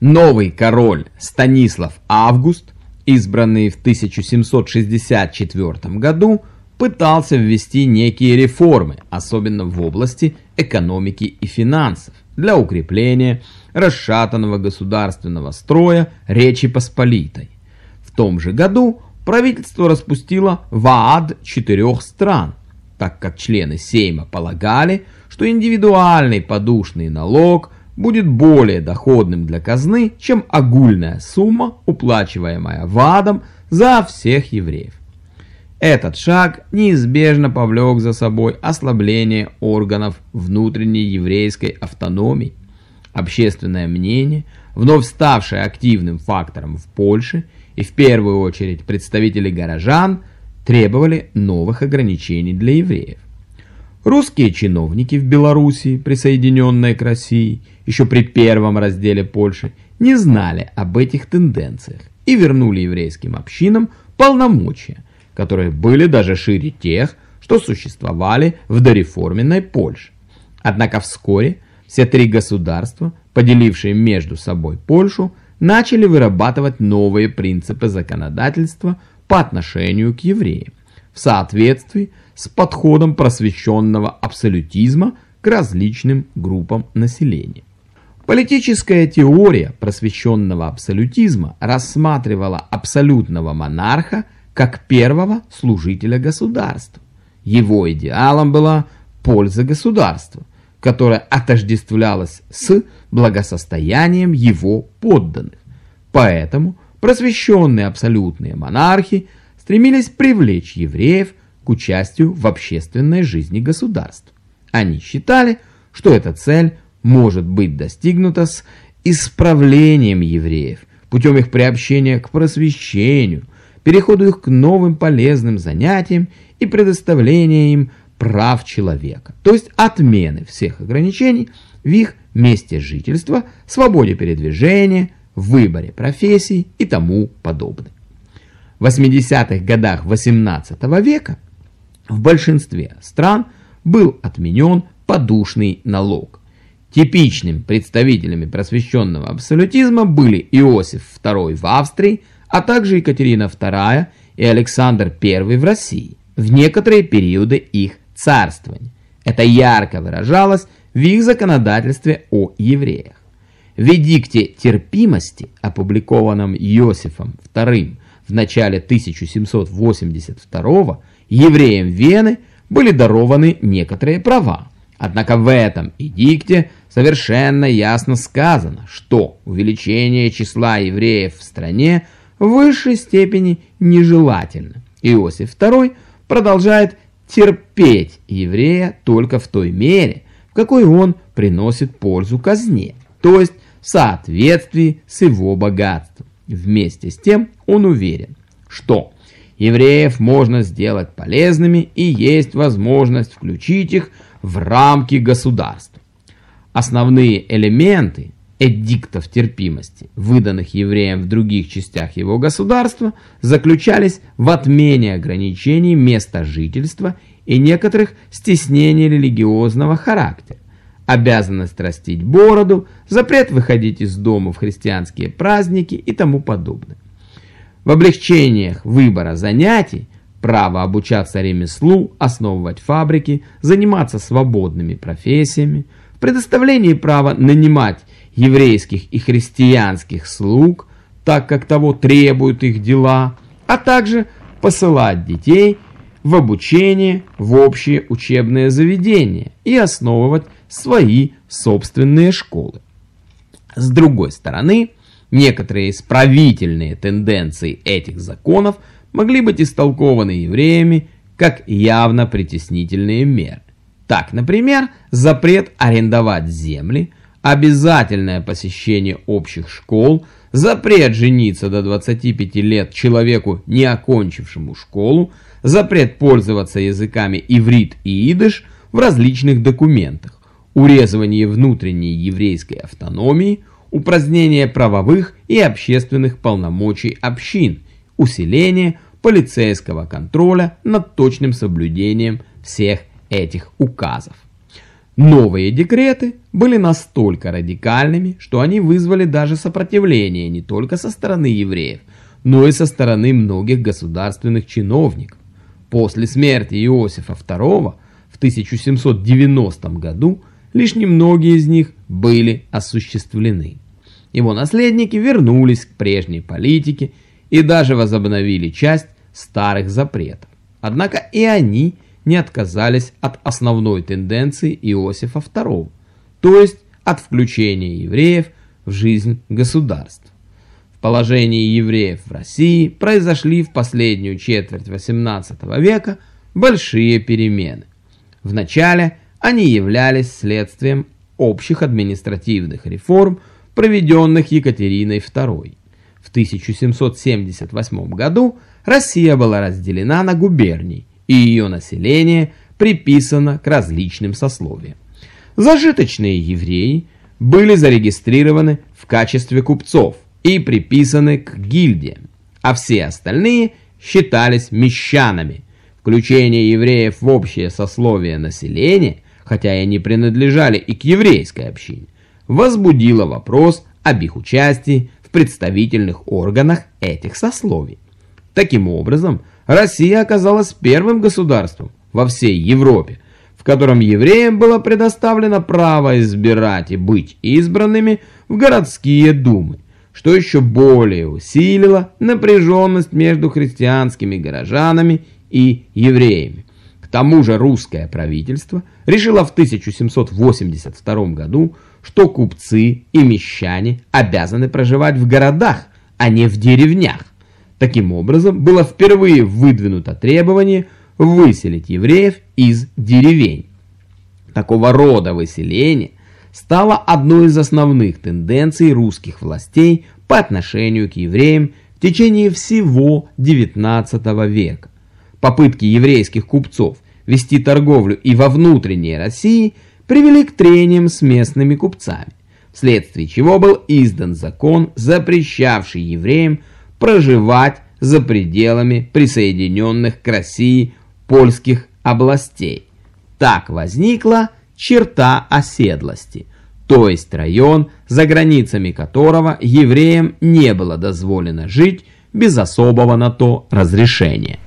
Новый король Станислав Август, избранный в 1764 году, пытался ввести некие реформы, особенно в области экономики и финансов, для укрепления расшатанного государственного строя Речи Посполитой. В том же году правительство распустило ВААД четырех стран, так как члены Сейма полагали, что индивидуальный подушный налог будет более доходным для казны, чем огульная сумма, уплачиваемая ВАДом за всех евреев. Этот шаг неизбежно повлек за собой ослабление органов внутренней еврейской автономии. Общественное мнение, вновь ставшее активным фактором в Польше, и в первую очередь представители горожан, требовали новых ограничений для евреев. Русские чиновники в Белоруссии, присоединенные к России, еще при первом разделе Польши, не знали об этих тенденциях и вернули еврейским общинам полномочия, которые были даже шире тех, что существовали в дореформенной Польше. Однако вскоре все три государства, поделившие между собой Польшу, начали вырабатывать новые принципы законодательства по отношению к евреям, соответствии с подходом просвещенного абсолютизма к различным группам населения. Политическая теория просвещенного абсолютизма рассматривала абсолютного монарха как первого служителя государства. Его идеалом была польза государства, которая отождествлялась с благосостоянием его подданных. Поэтому просвещенные абсолютные монархи стремились привлечь евреев к участию в общественной жизни государств. Они считали, что эта цель может быть достигнута с исправлением евреев, путем их приобщения к просвещению, переходу их к новым полезным занятиям и предоставления им прав человека, то есть отмены всех ограничений в их месте жительства, свободе передвижения, выборе профессий и тому подобное. В 80-х годах 18 века в большинстве стран был отменен подушный налог. Типичными представителями просвещенного абсолютизма были Иосиф II в Австрии, а также Екатерина II и Александр I в России в некоторые периоды их царствования. Это ярко выражалось в их законодательстве о евреях. В эдикте терпимости, опубликованном Иосифом II в начале 1782 евреям Вены были дарованы некоторые права. Однако в этом эдикте совершенно ясно сказано, что увеличение числа евреев в стране в высшей степени нежелательно. Иосиф II продолжает терпеть еврея только в той мере, в какой он приносит пользу казне, то есть в соответствии с его богатством. Вместе с тем он уверен, что евреев можно сделать полезными и есть возможность включить их в рамки государства. Основные элементы эдиктов терпимости, выданных евреям в других частях его государства, заключались в отмене ограничений места жительства и некоторых стеснений религиозного характера, обязанность растить бороду, запрет выходить из дома в христианские праздники и тому подобное. В облегчениях выбора занятий, право обучаться ремеслу, основывать фабрики, заниматься свободными профессиями, в предоставлении права нанимать еврейских и христианских слуг, так как того требуют их дела, а также посылать детей в обучение в общие учебные заведения и основывать свои собственные школы. С другой стороны, некоторые исправительные тенденции этих законов могли быть истолкованы евреями как явно притеснительные меры. Так, например, запрет арендовать земли, обязательное посещение общих школ, запрет жениться до 25 лет человеку, не окончившему школу, запрет пользоваться языками иврит и идыш в различных документах, урезывание внутренней еврейской автономии, упразднение правовых и общественных полномочий общин, усиление полицейского контроля над точным соблюдением всех этих указов. Новые декреты были настолько радикальными, что они вызвали даже сопротивление не только со стороны евреев, но и со стороны многих государственных чиновников. После смерти Иосифа II в 1790 году лишь немногие из них были осуществлены. Его наследники вернулись к прежней политике и даже возобновили часть старых запретов. Однако и они не отказались от основной тенденции Иосифа II, то есть от включения евреев в жизнь государства. В положении евреев в России произошли в последнюю четверть XVIII века большие перемены. Вначале они являлись следствием общих административных реформ, проведенных Екатериной II. В 1778 году Россия была разделена на губернии, и ее население приписано к различным сословиям. Зажиточные евреи были зарегистрированы в качестве купцов и приписаны к гильдиям, а все остальные считались мещанами. Включение евреев в общее сословие населения, хотя и они принадлежали и к еврейской общине, возбудило вопрос об их участии в представительных органах этих сословий. Таким образом, Россия оказалась первым государством во всей Европе, в котором евреям было предоставлено право избирать и быть избранными в городские думы, что еще более усилило напряженность между христианскими горожанами и евреями. К тому же русское правительство решило в 1782 году, что купцы и мещане обязаны проживать в городах, а не в деревнях. Таким образом, было впервые выдвинуто требование выселить евреев из деревень. Такого рода выселение стало одной из основных тенденций русских властей по отношению к евреям в течение всего XIX века. Попытки еврейских купцов вести торговлю и во внутренней России привели к трениям с местными купцами, вследствие чего был издан закон, запрещавший евреям проживать за пределами присоединенных к России польских областей. Так возникла черта оседлости, то есть район, за границами которого евреям не было дозволено жить без особого на то разрешения.